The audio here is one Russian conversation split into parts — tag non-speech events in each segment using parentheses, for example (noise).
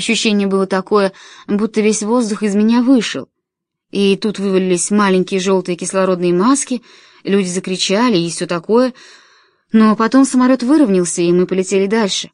Ощущение было такое, будто весь воздух из меня вышел. И тут вывалились маленькие желтые кислородные маски, люди закричали и все такое. Но потом самолет выровнялся, и мы полетели дальше.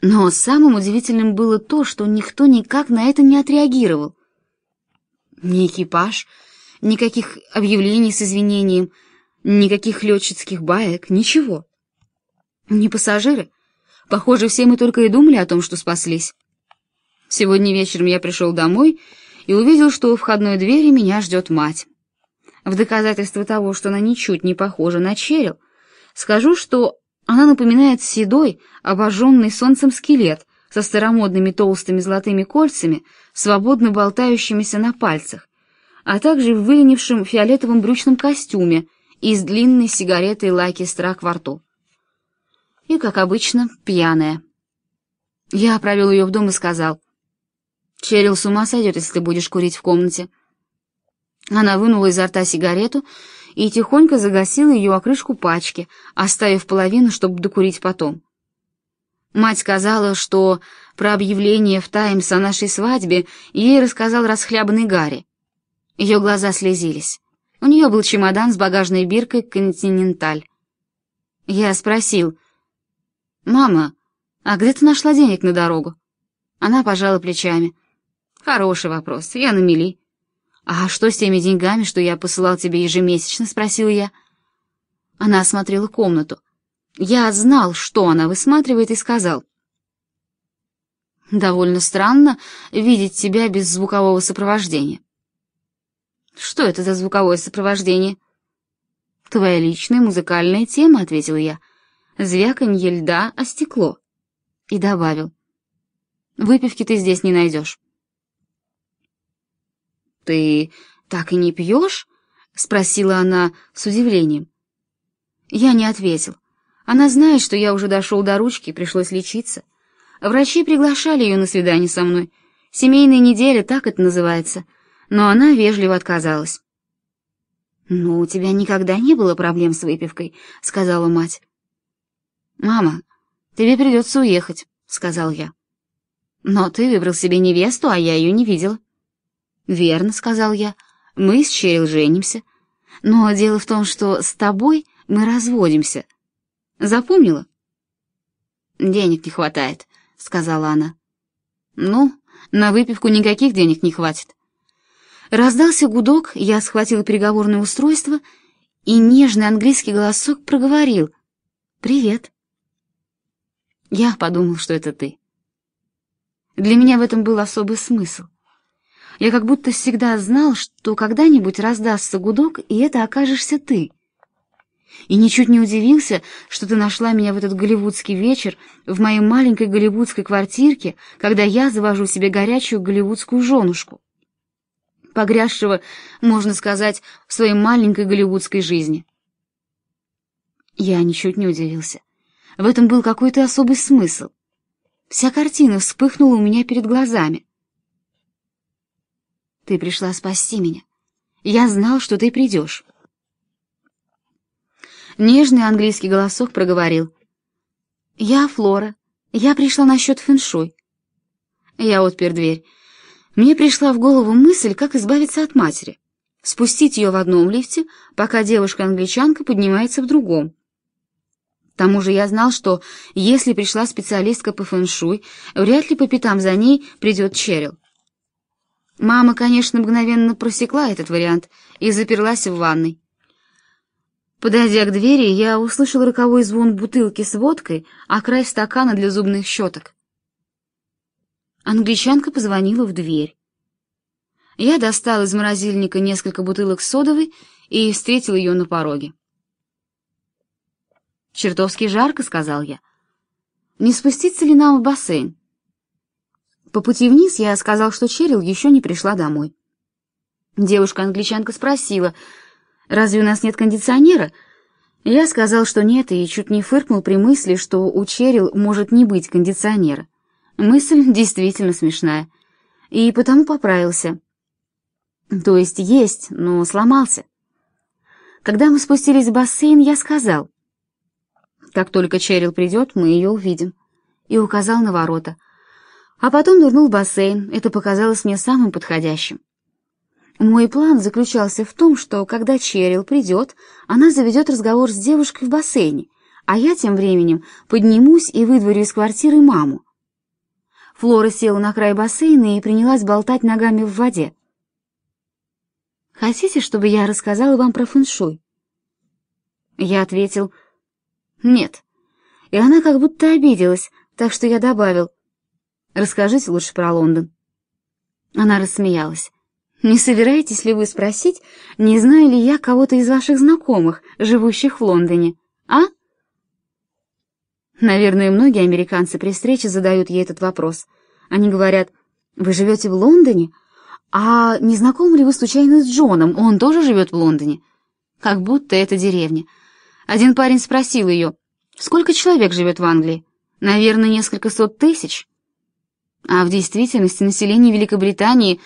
Но самым удивительным было то, что никто никак на это не отреагировал. Ни экипаж, никаких объявлений с извинением, никаких летчицких баек, ничего. Ни пассажиры. Похоже, все мы только и думали о том, что спаслись. Сегодня вечером я пришел домой и увидел, что у входной двери меня ждет мать. В доказательство того, что она ничуть не похожа на Черил, скажу, что она напоминает седой, обожженный солнцем скелет со старомодными толстыми золотыми кольцами, свободно болтающимися на пальцах, а также в выленившем фиолетовом брючном костюме и с длинной сигаретой Лаки Страк во рту. И, как обычно, пьяная. Я провел ее в дом и сказал — Черил с ума сойдет, если ты будешь курить в комнате. Она вынула изо рта сигарету и тихонько загасила ее о крышку пачки, оставив половину, чтобы докурить потом. Мать сказала, что про объявление в «Таймс» о нашей свадьбе ей рассказал расхлябанный Гарри. Ее глаза слезились. У нее был чемодан с багажной биркой «Континенталь». Я спросил, «Мама, а где ты нашла денег на дорогу?» Она пожала плечами. Хороший вопрос, я на мели. А что с теми деньгами, что я посылал тебе ежемесячно, спросил я. Она осмотрела комнату. Я знал, что она высматривает, и сказал. Довольно странно видеть тебя без звукового сопровождения. Что это за звуковое сопровождение? Твоя личная музыкальная тема, ответил я. Звяканье льда о стекло. И добавил. Выпивки ты здесь не найдешь. «Ты так и не пьешь?» — спросила она с удивлением. Я не ответил. Она знает, что я уже дошел до ручки, пришлось лечиться. Врачи приглашали ее на свидание со мной. Семейная неделя, так это называется. Но она вежливо отказалась. «Ну, у тебя никогда не было проблем с выпивкой», — сказала мать. «Мама, тебе придется уехать», — сказал я. «Но ты выбрал себе невесту, а я ее не видела». «Верно», — сказал я, — «мы с Черил женимся. Но дело в том, что с тобой мы разводимся. Запомнила?» «Денег не хватает», — сказала она. «Ну, на выпивку никаких денег не хватит». Раздался гудок, я схватила переговорное устройство, и нежный английский голосок проговорил «Привет». Я подумал, что это ты. Для меня в этом был особый смысл. Я как будто всегда знал, что когда-нибудь раздастся гудок, и это окажешься ты. И ничуть не удивился, что ты нашла меня в этот голливудский вечер в моей маленькой голливудской квартирке, когда я завожу себе горячую голливудскую женушку, погрязшего, можно сказать, в своей маленькой голливудской жизни. Я ничуть не удивился. В этом был какой-то особый смысл. Вся картина вспыхнула у меня перед глазами. Ты пришла спасти меня. Я знал, что ты придешь. Нежный английский голосок проговорил. «Я Флора. Я пришла насчет фэншуй». Я отпер дверь. Мне пришла в голову мысль, как избавиться от матери. Спустить ее в одном лифте, пока девушка-англичанка поднимается в другом. К тому же я знал, что если пришла специалистка по фэншуй, вряд ли по пятам за ней придет Черил. Мама, конечно, мгновенно просекла этот вариант и заперлась в ванной. Подойдя к двери, я услышал роковой звон бутылки с водкой, а край стакана для зубных щеток. Англичанка позвонила в дверь. Я достал из морозильника несколько бутылок содовой и встретил ее на пороге. «Чертовски жарко», — сказал я. «Не спуститься ли нам в бассейн?» По пути вниз я сказал, что Черил еще не пришла домой. Девушка-англичанка спросила, «Разве у нас нет кондиционера?» Я сказал, что нет, и чуть не фыркнул при мысли, что у Черил может не быть кондиционера. Мысль (laughs) действительно смешная. И потому поправился. То есть есть, но сломался. Когда мы спустились в бассейн, я сказал, «Как только Черил придет, мы ее увидим», и указал на ворота — А потом нырнул в бассейн. Это показалось мне самым подходящим. Мой план заключался в том, что когда Черил придет, она заведет разговор с девушкой в бассейне, а я тем временем поднимусь и выдворю из квартиры маму. Флора села на край бассейна и принялась болтать ногами в воде. «Хотите, чтобы я рассказала вам про фэншуй?» Я ответил «Нет». И она как будто обиделась, так что я добавил «Расскажите лучше про Лондон». Она рассмеялась. Не собираетесь ли вы спросить, не знаю ли я кого-то из ваших знакомых, живущих в Лондоне, а? Наверное, многие американцы при встрече задают ей этот вопрос. Они говорят, вы живете в Лондоне? А не знакомы ли вы случайно с Джоном? Он тоже живет в Лондоне. Как будто это деревня. Один парень спросил ее, сколько человек живет в Англии? Наверное, несколько сот тысяч. А в действительности население Великобритании...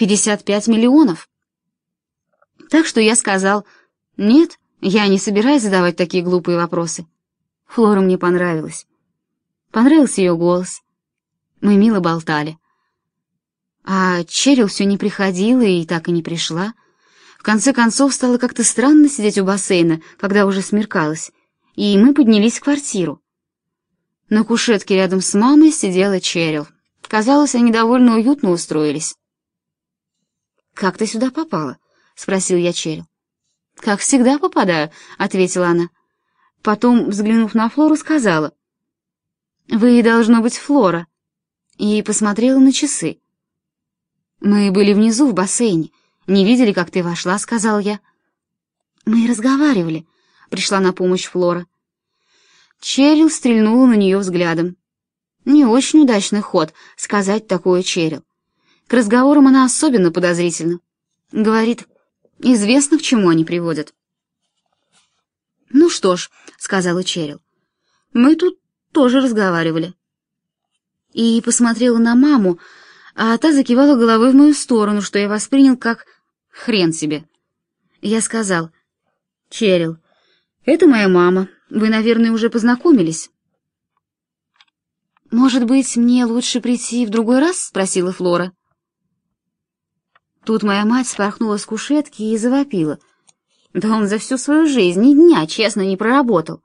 55 миллионов. Так что я сказал, нет, я не собираюсь задавать такие глупые вопросы. Флора мне понравилась. Понравился ее голос. Мы мило болтали. А Черил все не приходила и так и не пришла. В конце концов, стало как-то странно сидеть у бассейна, когда уже смеркалось, и мы поднялись в квартиру. На кушетке рядом с мамой сидела Черил. Казалось, они довольно уютно устроились. «Как ты сюда попала?» — спросил я Черил. «Как всегда попадаю», — ответила она. Потом, взглянув на Флору, сказала. «Вы, должно быть, Флора». И посмотрела на часы. «Мы были внизу, в бассейне. Не видели, как ты вошла», — сказал я. «Мы разговаривали», — пришла на помощь Флора. Черил стрельнула на нее взглядом. «Не очень удачный ход — сказать такое Черил. К разговорам она особенно подозрительна. Говорит, известно, к чему они приводят. «Ну что ж», — сказала Черил, — «мы тут тоже разговаривали». И посмотрела на маму, а та закивала головой в мою сторону, что я воспринял как «хрен себе». Я сказал, «Черил, это моя мама, вы, наверное, уже познакомились». «Может быть, мне лучше прийти в другой раз?» — спросила Флора. Тут моя мать спорхнула с кушетки и завопила. Да он за всю свою жизнь ни дня честно не проработал.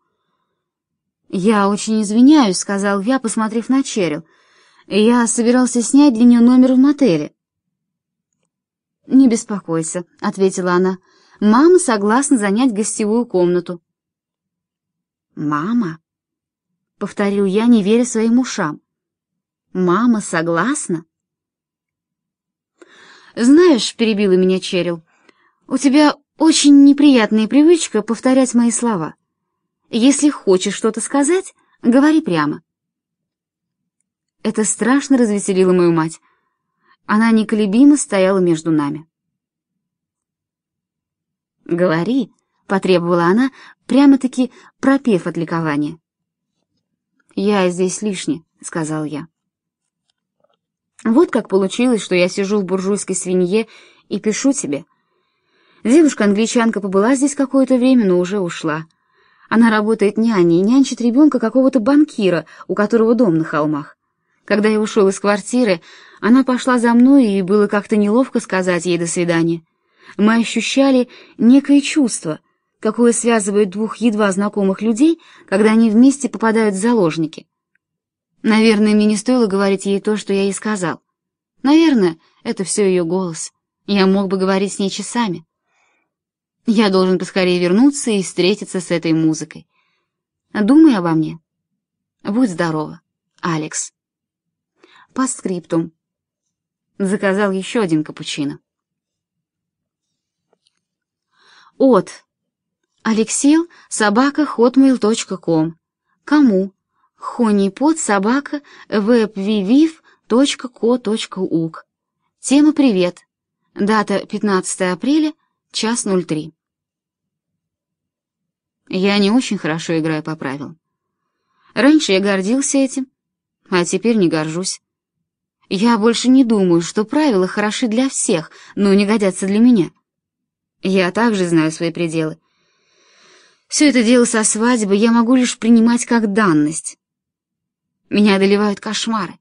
«Я очень извиняюсь», — сказал я, посмотрев на Черил. «Я собирался снять для нее номер в мотеле». «Не беспокойся», — ответила она. «Мама согласна занять гостевую комнату». «Мама?» — повторил я, не веря своим ушам. «Мама согласна?» «Знаешь», — перебила меня Черил, — «у тебя очень неприятная привычка повторять мои слова. Если хочешь что-то сказать, говори прямо». Это страшно развеселило мою мать. Она неколебимо стояла между нами. «Говори», — потребовала она, прямо-таки пропев от ликования. «Я здесь лишний», — сказал я. Вот как получилось, что я сижу в буржуйской свинье и пишу тебе. Девушка-англичанка побыла здесь какое-то время, но уже ушла. Она работает няней, нянчит ребенка какого-то банкира, у которого дом на холмах. Когда я ушел из квартиры, она пошла за мной, и было как-то неловко сказать ей «до свидания». Мы ощущали некое чувство, какое связывает двух едва знакомых людей, когда они вместе попадают в заложники. Наверное, мне не стоило говорить ей то, что я ей сказал. Наверное, это все ее голос. Я мог бы говорить с ней часами. Я должен поскорее вернуться и встретиться с этой музыкой. Думай обо мне. Будь здорова, Алекс. По скриптум. Заказал еще один капучино. От. Алексеев собака hotmail.com. Кому? honeypot собака webvivив.co.uk. Тема «Привет». Дата 15 апреля, час 03. Я не очень хорошо играю по правилам. Раньше я гордился этим, а теперь не горжусь. Я больше не думаю, что правила хороши для всех, но не годятся для меня. Я также знаю свои пределы. Все это дело со свадьбой я могу лишь принимать как данность. Меня одолевают кошмары.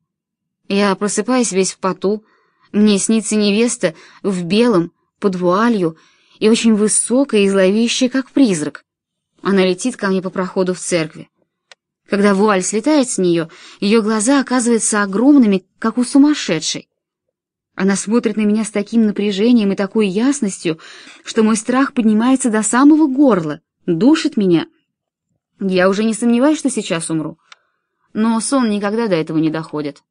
Я просыпаюсь весь в поту, мне снится невеста в белом, под вуалью, и очень высокая и зловещая, как призрак. Она летит ко мне по проходу в церкви. Когда вуаль слетает с нее, ее глаза оказываются огромными, как у сумасшедшей. Она смотрит на меня с таким напряжением и такой ясностью, что мой страх поднимается до самого горла, душит меня. Я уже не сомневаюсь, что сейчас умру. Но сон никогда до этого не доходит.